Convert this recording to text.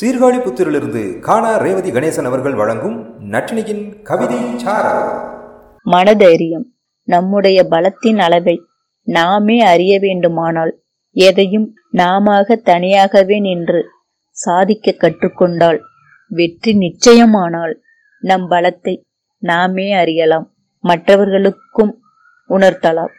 சீர்காழி புத்திரிலிருந்து காணா ரேவதி கணேசன் அவர்கள் வழங்கும் நட்டினியின் கவிதை மனதைரியம். நம்முடைய பலத்தின் அளவை நாமே அறிய வேண்டுமானால் எதையும் நாம தனியாகவே நின்று சாதிக்க கற்றுக்கொண்டால் வெற்றி நிச்சயமானால் நம் பலத்தை நாமே அறியலாம். மற்றவர்களுக்கும் உணர்த்தலாம்.